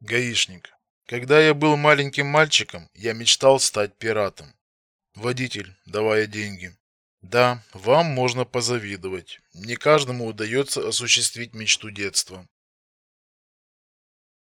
Гаишник. Когда я был маленьким мальчиком, я мечтал стать пиратом. Водитель, давая деньги. Да, вам можно позавидовать. Не каждому удается осуществить мечту детства.